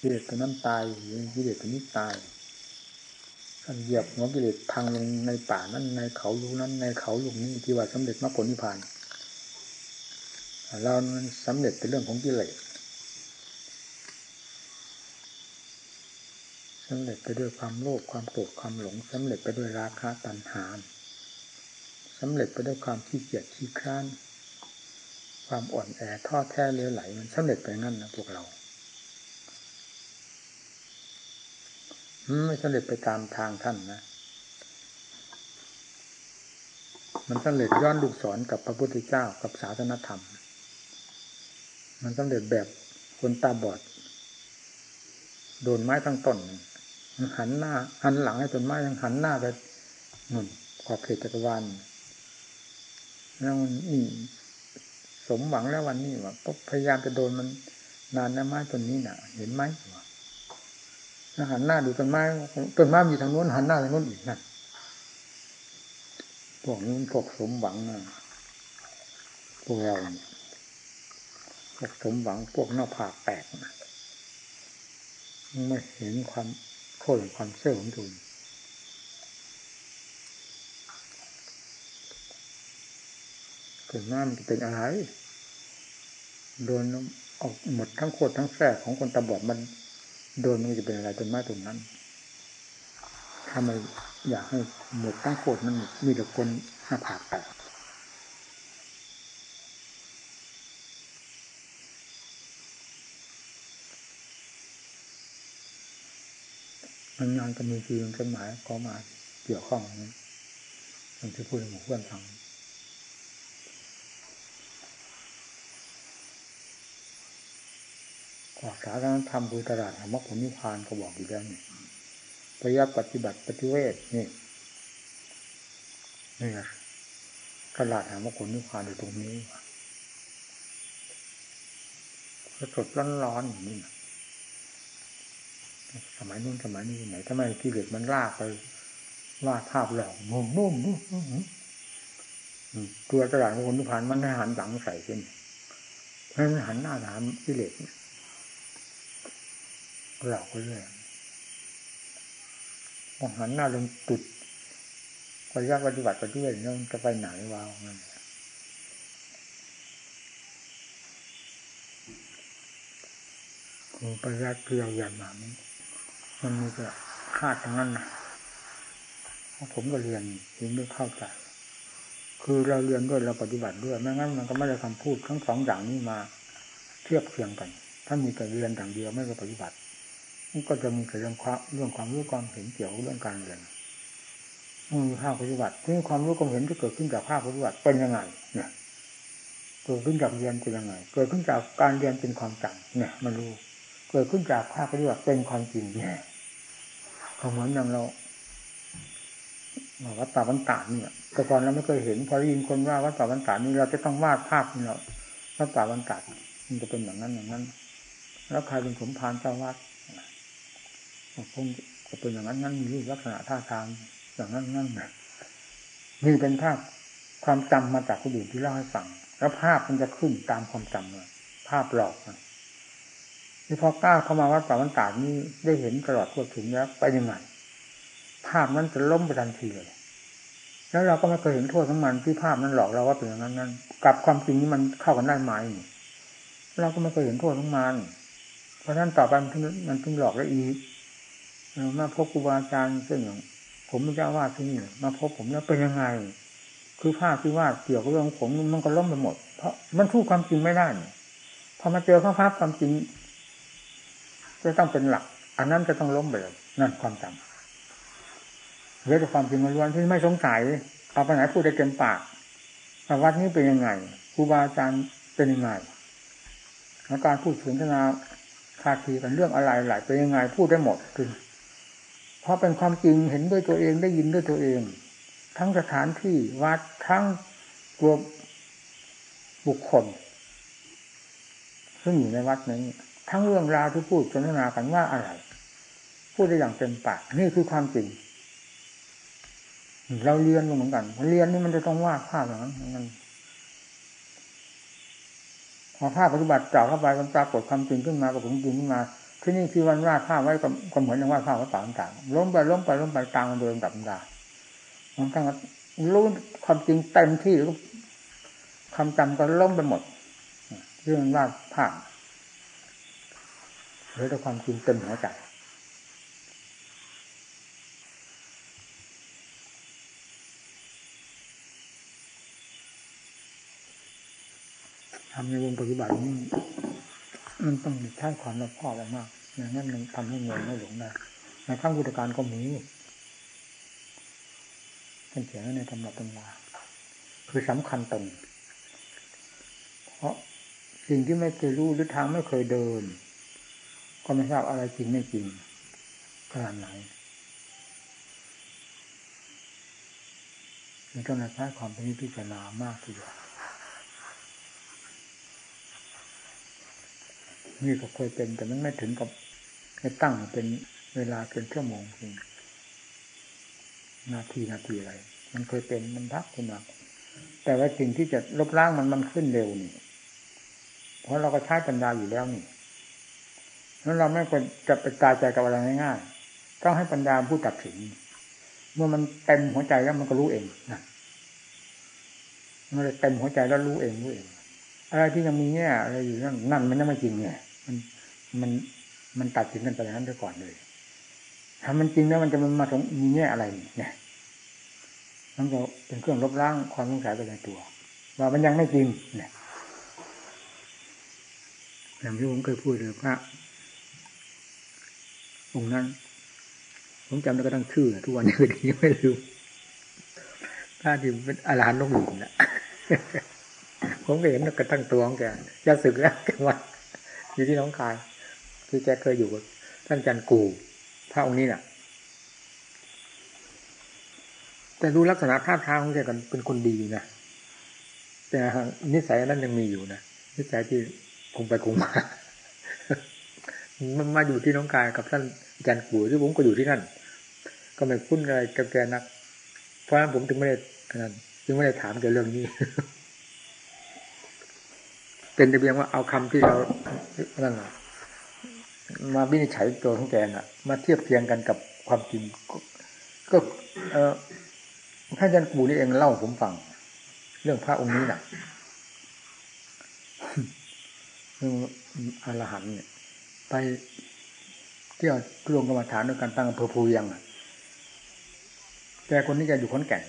กิเลสตัวนั้นตายกิเลสตัวนี้ตายท่านเหยียบหัวกิเลสพังลงในป่านั้นในเขาลูกนั้นในเขาลูกนี้ที่ว่าสำเร็จมรรคผลนิพพานเรามันสำเร็จเป็นเรื่องของกิเลสสำเร็จไปด้วยความโลภความโกรธความหลงสำเร็จไปด้วยราคะตัณหาสำเร็จไปด้วยความขี้เกียจขี้คร้าน ความอ่อนแอท้อแท้เลี้ยวไหล มันสำเร็จไปงั้นนะพวกเรา ไม่สำเร็จไปตามทางท่านนะมันสำเร็จย้อนลูกศรกับพระพุทธเจ้ากับศาสนธรรม มันสำเร็จแบบคนตาบอด โดนไม้ทั้งต้น หันหน้า หันหลังให้ต้นไม้ยังหันหน้าไปหนุนขอบเขตจักรวาลแล้วนี่สมหวังแล้ววันนี้ว่าพยายามจะโดนมันนานนะไม้ต้นนี้น่ะ เห็นไหม หันหน้าดูต้นไม้ต้นไม้มีทางโน้นหันหน้าทางโน้นอีกนั่นพวกนี้พวกสมหวังนะพวกเราพวกสมหวังพวกหน้าผากแตกนะไม่เห็นความโคตรความเชื่อของตัวต้นไม้มันจะเป็นอะไรโดนออกหมดทั้งโคตรทั้งแท้ของคนตาบอดมัน โดนมันจะเป็นอะไรต้นไม้ต้นนั้น ถ้าไม่อยากให้หมดตั้งโคตรมันมีแต่คนหน้าผากแตกมันงานก็มีคือมันหมายก็มาเกี่ยวข้องนี้มันจะพูดให้หมู่เพื่อนฟัง ขอสาธารณธรรมคือตลาดธรรมผลนิพพานก็บอกอยู่แล้วนี่ปริยัติปฏิบัติปฏิเวทนี่นี่ะตลาดธรรมผลนิพพานอยู่ตรงนี้สดร้อนๆอย่างนี้นะสมัยนู้นสมัยนี้ไหนทำไมกิเลสมันลากไปวาดภาพหลอกมุมนุ่มตัวตลาดคนนิพพานมันหันหลังใส่ขึ้นมันหันหน้าถามกิเลสเนี่ย หลอกไปเรื่อยมองหันหน้าลงตุดปฏิบัติปฏิบัติไปด้วยแล้วจะไปไหนวาวนั่นคือปฏิบัติเกลียวอย่างนั้นมันมีแต่คาดทั้งนั้นนะผมก็เรียนยังไม่เข้าใจคือเราเรียนด้วยเราปฏิบัติด้วยไม่งั้นมันก็ไม่ได้คำพูดทั้งสองอย่างนี้มาเทียบเคียงกัน ถ้ามีแต่เรียนอย่างเดียวไม่ได้ปฏิบัติ ก็จะมีแต่เรื่องความเรื่องความรู้ความเห็นเกี่ยวกับเรื่องการเรียนมีภาคปฏิบัติที่ความรู้ความเห็นที่เกิดขึ้นจากภาคปฏิบัติเป็นยังไง เนี่ยเกิดขึ้นจากเรียนเป็นยังไง เกิดขึ้นจากการเรียนเป็นความจำเนี่ย มันรู้ เกิดขึ้นจากภาคปฏิบัติเป็นความจริงเนี่ยเหมือนอย่างเราวัดป่าวันตาเนี่ยแต่ก่อนเราไม่เคยเห็น พอได้ยินคนว่าวัดป่าวันตานี่เราจะต้องวาดภาพนี่เราวัดป่าวันตามันจะเป็นอย่างนั้นอย่างนั้น แล้วใครเป็นสมภารเจ้าวัด คงเป็นอย่างนั้นงั้นมีรูปลักษณะท่าทางอย่างนั้นนั่นนะนี่เป็นภาพความจำมาจากคนอื่นที่เล่าให้ฟังแล้วภาพมันจะขึ้นตามความจำเลยภาพหลอกนะนี่พอกล้าเข้ามาวัดป่าวันตานี้ได้เห็นตลอดทั่วถึงแล้วไปยังไงภาพนั้นจะล้มไปทันทีเลยแล้วเราก็ไม่เคยเห็นโทษของมันที่ภาพนั้นหลอกเราว่าเป็นอย่างนั้นนั้นกับความจริงนี้มันเข้ากันได้ไหมเราก็ไม่เคยเห็นโทษของมันเพราะนั้นต่อไปมันมันถึงหลอกได้อีก มาพบครูบาอาจารย์เช่นอย่างผมไม่เจ้าวาดที่นี่มาพบผมแล้วเป็นยังไง คือภาพที่วาดเกี่ยวกับเรื่องผมมันก็ล้มไปหมด เพราะมันทู้ความจริงไม่ได้พอมาเจอข้าภาพความจริงจะต้องเป็นหลัก อันนั้นจะต้องล้มไปเลยนั่นความจำเรื่องความจริงล้วนที่ไม่สงสัยเอาไปไหนพูดได้เต็มปากวัดนี้เป็นยังไงครูบาอาจารย์เป็นยังไงการพูดสนทนาคาทีกันเรื่องอะไรหลายเป็นยังไงพูดได้หมดคือ ราะเป็นความจริงเห็นด้วยตัวเองได้ยินด้วยตัวเอง ทั้งสถานที่วัดทั้งตัวบุคคล ซึ่งอยู่ในวัดนี้ ทั้งเรื่องราวที่พูดสนทนากันว่าอะไร พูดได้อย่างเต็มปากนี่คือความจริง เราเรียนเหมือนกันเรียนนี่มันจะต้องวาดภาพอย่างนั้นมันพอภาพปฏิบัติจ่าเข้าไปมันปรากฏความจริงขึ้นมาปรากฏจริงขึ้นมา คือนี่คือวันวาดภาพไว้ก็เหมือนอย่างวาดภาพว่าต่างๆล้มไปล้มไปล้มไปตามมันเดินดับดามันตั้งรู้ความจริงเต็มที่คำจำก็ล้มไปหมดเรื่องวาดภาพเหลือแต่ความจริงเต็มหัวใจทำในวงปฏิบัตินี้ มันต้องใช้ความรอบคอบมากอย่างนั้นมันทำให้เงินไม่หลงได้ในขั้งพุทธการก็มีท่านเขียนในตำรับตำราคือสำคัญตนเพราะสิ่งที่ไม่เคยรู้หรือทางไม่เคยเดิน ก็ไม่ทราบอะไรจริงไม่จริงขนาดไหนมันต้องใช้ความเป็นพิจารณามากทีเดียว นี่ก็เคยเป็นแต่มันไม่ถึงกับให้ตั้งเป็นเวลาเป็นชั่วโมงจริงนาทีนาทีอะไร มันเคยเป็นมันพักขึ้นมาแต่ว่าสิ่งที่จะลบล้างมันมันขึ้นเร็วนี่ เพราะเราก็ใช้ปัญญาอยู่แล้วนี่แล้วเราไม่ควรจะไปตายใจกับอะไรง่ายๆต้องให้ปัญญาผู้ตัดสิน เมื่อมันเต็มหัวใจแล้วมันก็รู้เองนะมันเต็มหัวใจแล้วรู้เองรู้เอง อะไรที่ยังมีแง่อะไรอยู่นั่นนั่นมันยังไม่จริงไง มันมันมันตัดสินกันไปนั้นไปก่อนเลย ถ้ามันจริงแล้วมันจะมันมางมีแง่อะไรเนี่ยมันก็เป็นเครื่องลบล้างความสงสัยไปในตัว ว่ามันยังไม่จริงเนี่ยอย่างที่ผมเคยพูดเลยพระองค์นั้น ผมจำได้ก็ตั้งชื่อทุกวันนี้ก็ดีไม่ลืมพระที่เป็นอาหารนกหลุมนะผมก็เห็นกระตั้งตัวของแกจะสึกแล้วแกว่า อยู่ที่น้องคาย ที่แกเคยอยู่กับท่านจันกูพระองค์นี้น่ะ แต่ดูลักษณะท่าทางของแกกันเป็นคนดีนะแต่นิสัยนั้นยังมีอยู่นะนิสัยที่คงไปคงมามันมาอยู่ที่น้องกายกับท่านจันกูที่ผมก็อยู่ที่นั่น ก็ไม่คุ้นอะไรกับแกนัก เพราะฉะนั้นผมถึงไม่ได้นั้นจึงไม่ได้ถามเกี่ยวเรื่องนี้ เป็นแต่เพียงว่าเอาคำที่เรา นั่นแหละมาวินิจฉัยตัวของแกน่ะ มาเทียบเทียงกันกับความจริงก็ เออท่านอาจารย์กูนี่เองเล่าผมฟัง เรื่องพระองค์นี้น่ะเรื่องอรหันเนี่ย ไปเที่ยวรวมกรรมฐานด้วยการตั้งอำเภอภูยังอะแกคนนี้แกอยู่ขอนแก่น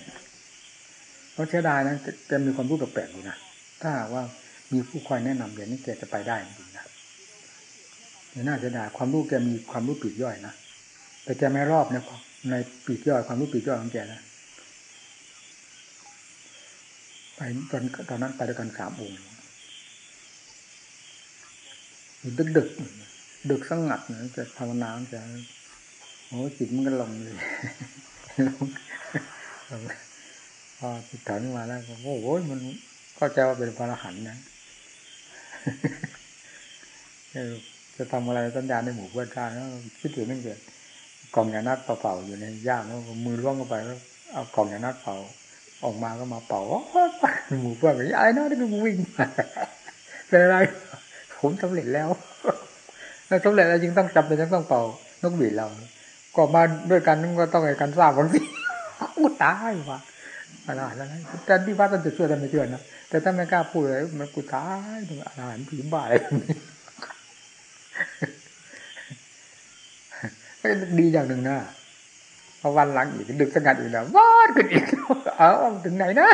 เพราะเชื่อได้นะแกมีความรู้แปลกๆอยู่นะถ้าว่ามีผู้คอยแนะนำอย่างนี้แกจะไปได้จริง น่าจะด่าความรู้แกมีความรู้ปีกย่อยนะแต่แกไม่รอบในในปีกย่อยความรู้ปีกย่อยของแกนะไปตอนตอนนั้นไปด้วยกันสามองค์ดึกดึกดึกสงัดนะจะภาวนาจะโอ้จิตมันก็ลงเลยพอจิตถอนมาแล้วโอ้โหมันก็จะว่าเป็นพระอรหันต์นะ จะทำอะไรสัญญาในหมู่เพื่อนชาติคิดถึงนั่นเกิดกล่องยานัดเป่าๆอยู่ในย่ามแล้วมือล่วงเข้าไปแล้วเอากล่องยานัดเป่า ออกมาก็มาเป่าหมู่เพื่อนไอ้น้อยนี่ก็วิ่งเป็นอะไรผมสำเร็จแล้วแล้วสำเร็จแล้วจึงต้องจำเป็นต้องเป่านกหวีดเรา ก็มาด้วยกันก็ต้องให้กันทราบผลสิกูตายว่ะอะไรอะไรแต่ที่ว่าต้องจะช่วยแต่ไม่เชื่อนะแต่ถ้าไม่กล้าพูดเลยมันกูตายถึงอาหารผีบ้าอะไรนี้ก็ ดีอย่างหนึ่งนะพอวันหลังอีกดึกสงัดอีกแล้ววาดขึ้นอีกเอาถึงไหนนะ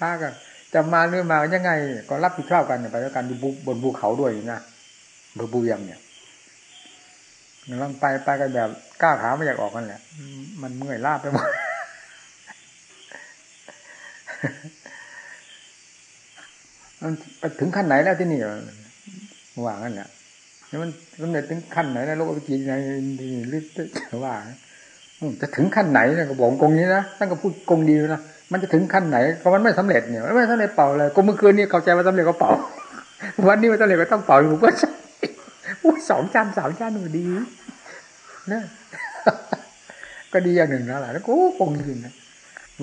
พากันจะมาเรื่อมายังไง ก็รับผิดชอบกันไปแล้วกันบนภูเขาด้วยนะบนภูเยังเนี่ยลองไปไปกันแบบก้าวขาไม่อยากออกกันแหละ มันเมื่อยล้าไปหมดมันถึงขั้นไหนแล้วที่นี่ว่างั้นเนี่ย มันสำเร็จถึงขั้นไหนแล้วโลกวิจิตรในหรือว่าจะถึงขั้นไหนเนี่ยก็บอกกงนี้นะท่านก็พูดกงดีนะมันจะถึงขั้นไหนก็มันไม่สำเร็จเนี่ยไม่สำเร็จเป่าเลยก็เมื่อคืนนี้เข้าใจว่าสำเร็จก็เป่า วันนี้มันสำเร็จก็ต้องเป่าอยู่ก็สองจานสามจานมันดีนะก็ดีอย่างหนึ่งนะหล่ะแล้วก็คงจริงนะ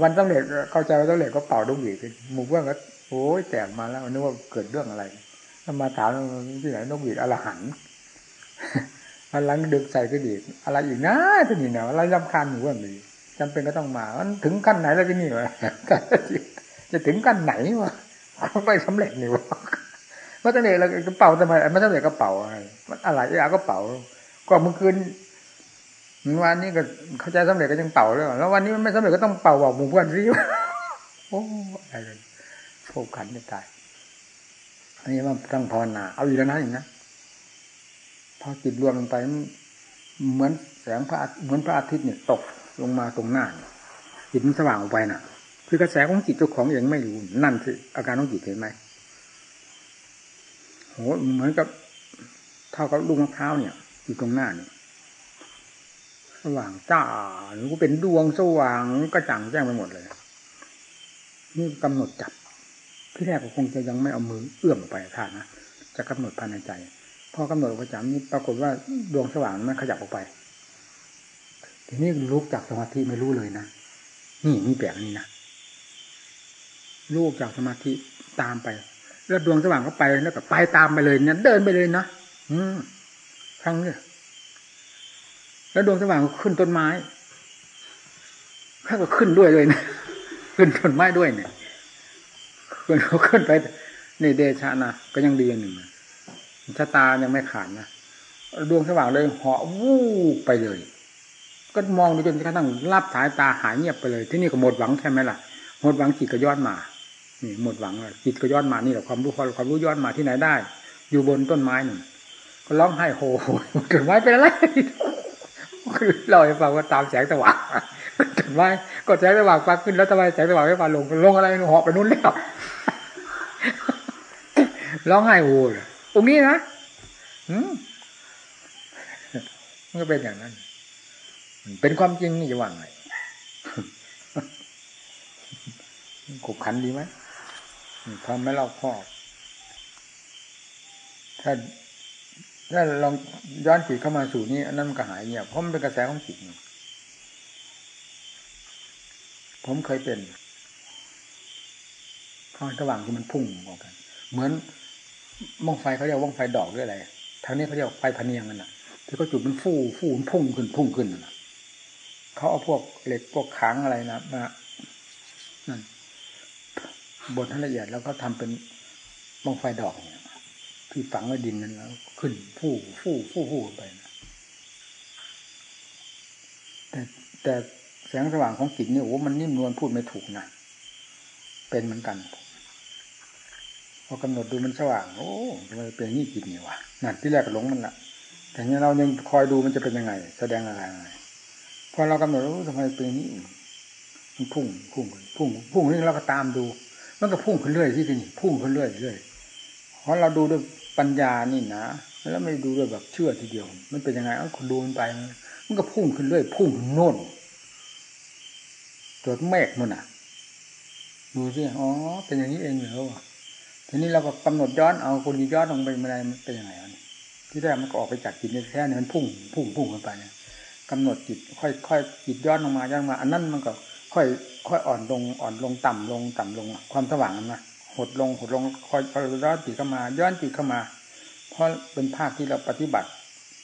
วันสำเร็จเข้าใจว่าสำเร็จก็เป่าดุหวีหมู่เพื่อนก็โอ้ยแตกมาแล้วนึกว่าเกิดเรื่องอะไร มาถามที่ไหนนกหวีดอรหันอันหลังดึกใส่ก็ดีอะไรอีกนะที่นี่เนี่ยอะไรรำคาญอยู่ว่ามีจำเป็นก็ต้องมามันถึงขั้นไหนแล้วที่นี่วะจะถึงขั้นไหนวะไม่สำเร็จนี่วะเมื่อตั้งแต่เรากระเป๋าทำไมไม่สำเร็จกระเป๋าอะไรมันอะไรอะกระเป๋าก็เมื่อคืนวันนี้ก็เข้าใจสำเร็จก็ยังเป่าเลยแล้ววันนี้มันไม่สำเร็จก็ต้องเป่าบอกหมู่เพื่อนซิโอ้อะไรโผขันจะตาย อันนี้มันต้งภาวนา เอาอีกแล้วนะอย่างนี้พอจิตรวมลงไปเหมือนแสงพระเหมือนพระอาทิตย์เนี่ยตกลงมาตรงหน้าจิตมันสว่างออกไปน่ะ คือกระแสของจิตเจ้าของเองไม่รู้นั่นคืออาการของจิตเห็นไหมโหเหมือนกับเท่ากับลูกมะพร้าวเนี่ย อยู่ตรงหน้าเนี่ยสว่างจ้าหรือว่าเป็นดวงสว่างกระจ่างแจ้งไปหมดเลย นี่กำหนดจับ ที่แรกก็คงจะยังไม่เอามือเอื้อมไปท่านนะจะกำหนดภายในใจพอกำหนดประจำนี้ปรากฏว่าดวงสว่างมันขยับออกไป ทีนี้ลุกจากสมาธิไม่รู้เลยนะนี่มีแปลกนี่นะลูกจากสมาธิตามไป แล้วดวงสว่างก็ไปแล้วก็ไปตามไปเลยเนี่ยเดินไปเลยนะอืมครั้งเนี่ยแล้วดวงสว่างก็ขึ้นต้นไม้ข้าก็ขึ้นด้วยเลยนะขึ้นต้นไม้ด้วยเนี่ย ขึ้นเขาขึ้นไปนี่เดชานะก็ยังดีอยหนึ่งชะตายังไม่ขาดนะดวงสว่างเลยเหาะวูบไปเลย ก็มองดูจนกระทั่งรับสายตาหายเงียบไปเลย ที่นี่ก็หมดหวังใช่ไหมล่ะหมดหวังจิตก็ย้อนมานี่หมดหวังเลยจิตก็ย้อนมานี่แหละความรู้ความรู้ย้อนมาที่ไหนได้ อยู่บนต้นไม้หนึ่งก็ร้องไห้โหต้นไม้เป็นอะไรคือเราให้ฟังว่าตามแสงสว่างต้น ไม้ก็แสงสว่างฟังขึ้นแล้วทำไมแสงสว่างไม่ฟังลงลงอะไรเหาะไปนู้นแล้วร้องไห้โหตรงนี้นะมันก็เป็นอย่างนั้น เป็นความจริงนี่จะว่าไงขบขันดีไหมทำให้เราครอบถ้าถ้าลองย้อนจิตเข้ามาสู่นี้อันนั้นมันก็หายเงียบเพราะมันเป็นกระแสของจิต ผมเคยเป็นข้อสว่างที่มันพุ่งออกกัน เหมือนมองไฟเขาเรียกว่องไฟดอกหรืออะไรทางนี้เขาเรียกไฟพเนียงกันนะที่เขาจุดมันฟูฟูมันพุ่งขึ้นพุ่งขึ้นนะเขาเอาพวกเหล็กพวกขังอะไรนะมานั่นบดให้ละเอียดแล้วก็ทำเป็นมองไฟดอกเนี่ยที่ฝังไว้ดินนั้นแล้ว ขึ้นฟู่ฟู่ฟู่ฟู่ไปนะแต่แต่ แสงสว่างของจิตนี่โอ้มันนิ่มนวลพูดไม่ถูกนะเป็นเหมือนกันพอกำหนดดูมันสว่าง โอ้ทำไมเป็นนี่จิตนี่วะนั่นที่แรกหลงมันละแต่เนี้เรายังคอยดูมันจะเป็นยังไง แสดงอะไรไงพอเรากำหนดรู้ทำไมเป็นนี่มันพุ่งพุ่งพุ่งพุ่งนี่เราก็ตามดู มันก็พุ่งขึ้นเรื่อยที่นี่พุ่งขึ้นเรื่อยเรื่อยเพราะเราดูด้วยปัญญานี่นะแล้วไม่ดูด้วยแบบเชื่อทีเดียว มันเป็นยังไงเอ้คุณดูมันไป มันก็พุ่งขึ้นเรื่อย พุ่งโน่น ตัวจเมฆมันอะ ดูสิอ๋อ เป็นอย่างนี้เองเหรอวะทีนี้เราก็กำหนดย้อนเอาคนย้อนลงไปเมื่อไรมันเป็นยังไงอันที่แรกมันก็ออกไปจากจิตแท้เนี่ยมันพุ่งพุ่งพุ่งขึ้นไปเนี่ยกำหนดจิตค่อยค่อยจิตย้อนลงมาย้อนมา อันนั้นมันก็ค่อย ค่อยอ่อนลงอ่อนลงต่ำลงต่ำลง ความสว่างมันนะหดลงหดลงค่อยค่อยย้อนจิตเข้ามาย้อนจิตเข้ามา เพราะเป็นภาคที่เราปฏิบัติ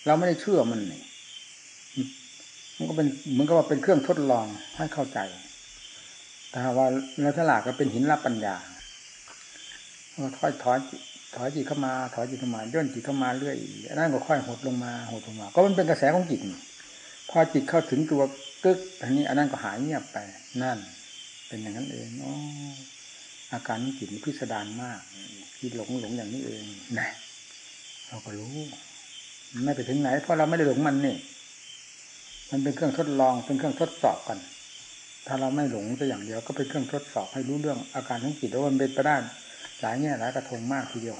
เราไม่ได้เชื่อมันนี่มันก็เป็นเหมือนกับว่าเป็นเครื่องทดลองให้เข้าใจ แต่ว่าเราฉลาดก็เป็นหินรับปัญญาค่อยถอยถอยจิตเข้ามาถอยจิตเข้ามาย่นจิตเข้ามาเรื่อยนั่นก็ค่อยหดลงมาหดลงมา ก็มันเป็นกระแสของจิตพอจิตเข้าถึงตัวกึกอันนี้อันนั้นก็หายเงียบไปนั่น เป็นอย่างนั้นเองอ๋ออาการจิตพิสดารมากจิตหลงหลงอย่างนี้เองนะเราก็รู้ ไม่ไปถึงไหน เพราะเราไม่ได้หลงมันนี่ มันเป็นเครื่องทดลองเป็นเครื่องทดสอบกัน ถ้าเราไม่หลงแต่อย่างเดียวก็เป็นเครื่องทดสอบให้รู้เรื่องอาการของจิตว่ามันเป็นไปได้หลายแง่หลายกระทงมากทีเดียว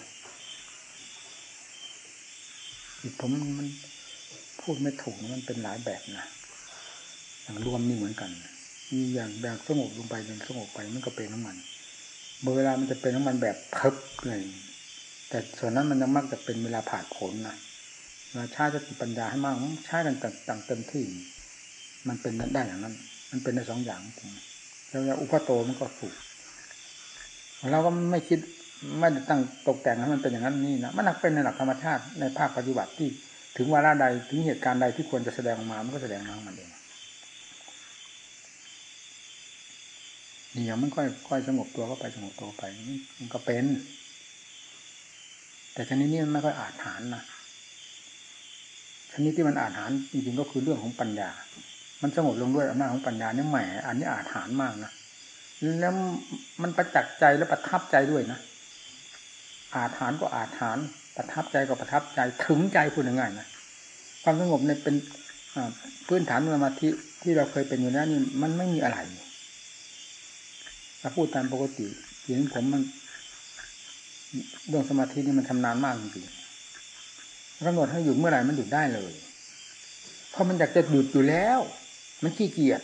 จิตผมมันพูดไม่ถูกมันเป็นหลายแบบนะอย่างรวมนี่เหมือนกันมีอย่างแบบสงบลงไปจนสงบไปมันก็เป็นน้ำมันเวลามันจะเป็นน้ำมันแบบเพิบเลยแต่ส่วนนั้นมันยังมักจะเป็นเวลาผ่านผลนะเวลาใช้จะติปัญญาให้มากใช้กันต่างเต็มที่ มันเป็นได้อย่างนั้น มันเป็นได้สองอย่างแล้วอุปโตมันก็ถูกเราก็ไม่คิดไม่ตั้งตกแต่งให้มันเป็นอย่างนั้นนี่นะมันนักเป็นในหลักธรรมชาติในภาคปฏิบัติที่ถึงวาระใดถึงเหตุการณ์ใดที่ควรจะแสดงออกมามันก็แสดงมาของมันเองนี่ยังมันค่อยค่อยสงบตัวก็ไปสงบตัวไปมันก็เป็น แต่ชนิดนี้มันไม่ค่อยอาจหารนะชนิดที่มันอาจหารจริงๆก็คือเรื่องของปัญญา มันสงบลงด้วยอำนาจของปัญญาเนี่ยแหมอันนี้อาจหารมากนะแล้วมันประจักษ์ใจและประทับใจด้วยนะอาถานก็อาถานประทับใจก็ประทับใจถึงใจพูดง่ายๆนะความสงบในเป็นพื้นฐานสมาธิที่เราเคยเป็นอยู่แล้วนี่มันไม่มีอะไรถ้าพูดตามปกติเสียงผมมันเรื่องสมาธินี่มันชำนาญมากจริงๆกำหนดให้หยุดเมื่อไหร่มันหยุดได้เลย เพราะมันอยากจะหยุดอยู่แล้ว มันขี้เกียจ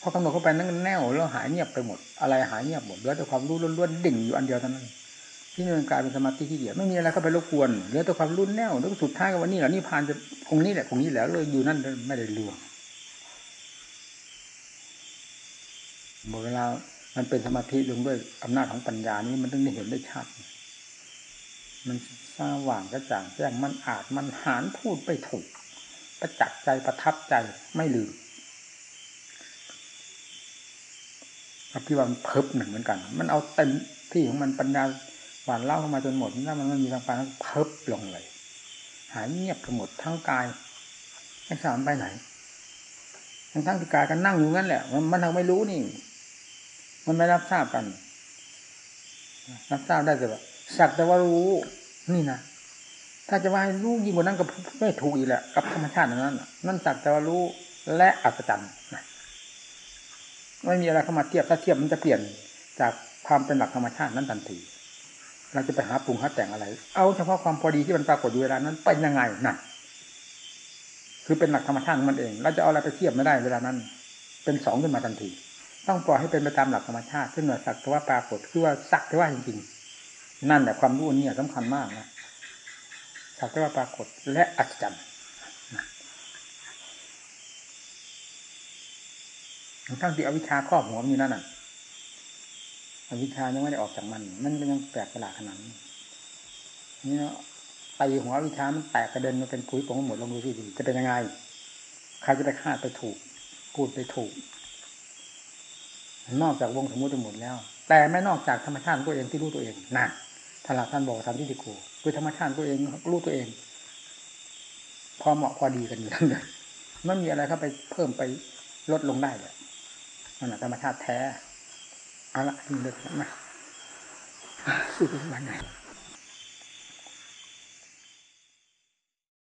พอกำหนดเข้าไปนั่นแน่วแล้วหายเงียบไปหมด อะไรหายเงียบหมดเหลือแต่ความรู้ล้วนๆดิ่งอยู่อันเดียวเท่านั้นที่นี่มันกลายเป็นสมาธิที่เดียวไม่มีอะไรเข้าไปรบกวนเหลือแต่ความรุ่นแน่วแล้วสุดท้ายกับวันนี้แหละนี่ผ่านจะคงนี้แหละคงนี้แหละเลยอยู่นั่นไม่ได้ลวงเวลามันเป็นสมาธิลงด้วยอำนาจของปัญญานี้มันต้องได้เห็นได้ชัด มันสว่างกระจ่างแจ้งมันอาจมันหานพูดไปถูกประจักษ์ใจประทับใจไม่ลืมกับ ที่ว่ามันเพิบหนึ่งเหมือนกัน มันเอาเต็มที่ของมันปัญญาหวานเล่าเข้ามาจนหมดถ้ามันไม่มีทางปานเพิบลงเลย หายเงียบไปหมดทั้งกายไม่สามไปไหน ทั้งทั้งที่กายกันนั่งอยู่งั้นแหละ มันมันทางไม่รู้นี่ มันไม่รับทราบกัน รับทราบได้แต่ว่าสักแต่ว่ารู้นี่นะถ้าจะว่าให้รู้ยิ่งกว่านั้นก็ไม่ถูกอีกแหละกับธรรมชาตินั้นนั่นสักแต่ว่ารู้และอัศจรรย์ ไม่มีอะไรเข้ามาเทียบถ้าเทียบมันจะเปลี่ยนจากความเป็นหลักธรรมชาตินั้นทันที เราจะไปหาปรุงหาแต่งอะไร เอาเฉพาะความพอดีที่มันปรากฏอยู่เวลานั้นเป็นยังไงนั่นคือเป็นหลักธรรมชาติมันเอง เราจะเอาอะไรไปเทียบไม่ได้เวลานั้น เป็นสองขึ้นมาทันที ต้องปล่อยให้เป็นไปตามหลักธรรมชาติขึ้นมาสักแต่ว่าปรากฏคือว่าสักแต่ว่าจริงๆ นั่นแหละความรู้นี่สำคัญมากนะสักแต่ว่าปรากฏและอัศจรรย์ ทั้งที่อวิชชาครอบหัวมีนั่นน่ะ อวิชชายังไม่ได้ออกจากมัน มันยังแปลกประหลาดขนาดนี้นี่เนาะตีหัวอวิชชามันแตกกระเด็นมาเป็นปุ๋ยผงหมดลงดูสิจะเป็นยังไง ใครจะไปคาดไปถูกพูดไปถูก นอกจากวงสมมติจะหมดแล้ว แต่ไม่นอกจากธรรมชาติตัวเองที่รู้ตัวเองนั่นท่านหลักท่านบอกทำที่ติโกคือธรรมชาติตัวเองรู้ตัวเอง พอเหมาะพอดีกันอยู่ทั้งนั้นไม่มีอะไรเข้าไปเพิ่มไปลดลงได้เลย มันธรรมชาติแท้เอาละมันเลิกแล้วนะสู้กันวันไหน